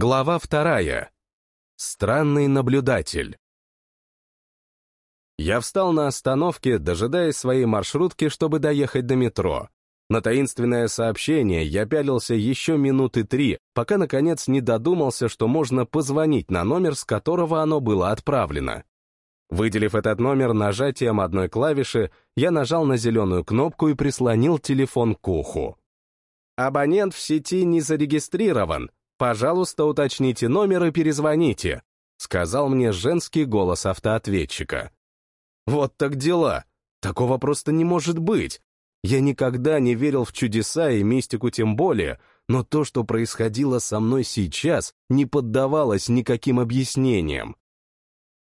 Глава вторая. Странный наблюдатель. Я встал на остановке, дожидаясь своей маршрутки, чтобы доехать до метро. На таинственное сообщение я пялился еще минуты три, пока, наконец, не додумался, что можно позвонить на номер, с которого оно было отправлено. Выделив этот номер нажатием одной клавиши, я нажал на зеленую кнопку и прислонил телефон к уху. «Абонент в сети не зарегистрирован. «Пожалуйста, уточните номер и перезвоните», — сказал мне женский голос автоответчика. Вот так дела. Такого просто не может быть. Я никогда не верил в чудеса и мистику тем более, но то, что происходило со мной сейчас, не поддавалось никаким объяснениям.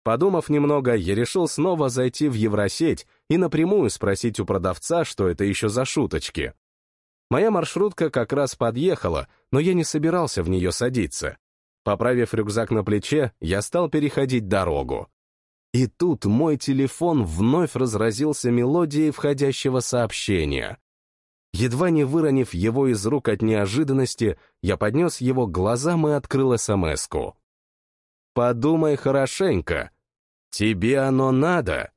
Подумав немного, я решил снова зайти в Евросеть и напрямую спросить у продавца, что это еще за шуточки. Моя маршрутка как раз подъехала, но я не собирался в нее садиться. Поправив рюкзак на плече, я стал переходить дорогу. И тут мой телефон вновь разразился мелодией входящего сообщения. Едва не выронив его из рук от неожиданности, я поднес его к глазам и открыл СМС-ку. «Подумай хорошенько. Тебе оно надо?»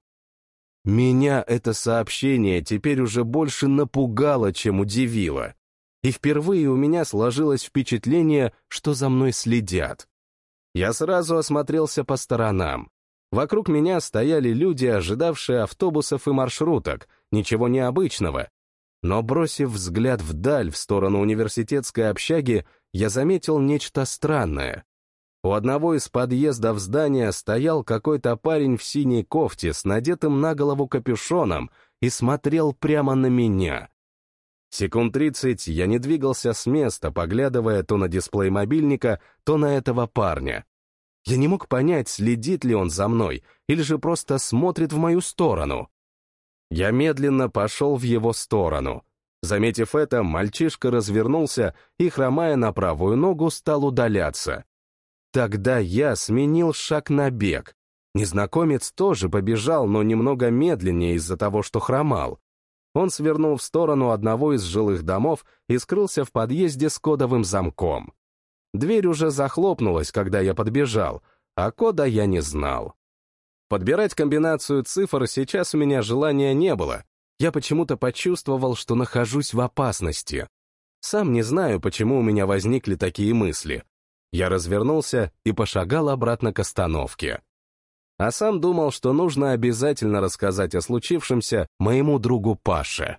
Меня это сообщение теперь уже больше напугало, чем удивило. И впервые у меня сложилось впечатление, что за мной следят. Я сразу осмотрелся по сторонам. Вокруг меня стояли люди, ожидавшие автобусов и маршруток, ничего необычного. Но бросив взгляд вдаль, в сторону университетской общаги, я заметил нечто странное. У одного из подъездов здания стоял какой-то парень в синей кофте с надетым на голову капюшоном и смотрел прямо на меня. Секунд тридцать я не двигался с места, поглядывая то на дисплей мобильника, то на этого парня. Я не мог понять, следит ли он за мной, или же просто смотрит в мою сторону. Я медленно пошел в его сторону. Заметив это, мальчишка развернулся и, хромая на правую ногу, стал удаляться. Тогда я сменил шаг на бег. Незнакомец тоже побежал, но немного медленнее из-за того, что хромал. Он свернул в сторону одного из жилых домов и скрылся в подъезде с кодовым замком. Дверь уже захлопнулась, когда я подбежал, а кода я не знал. Подбирать комбинацию цифр сейчас у меня желания не было. Я почему-то почувствовал, что нахожусь в опасности. Сам не знаю, почему у меня возникли такие мысли. Я развернулся и пошагал обратно к остановке. А сам думал, что нужно обязательно рассказать о случившемся моему другу Паше.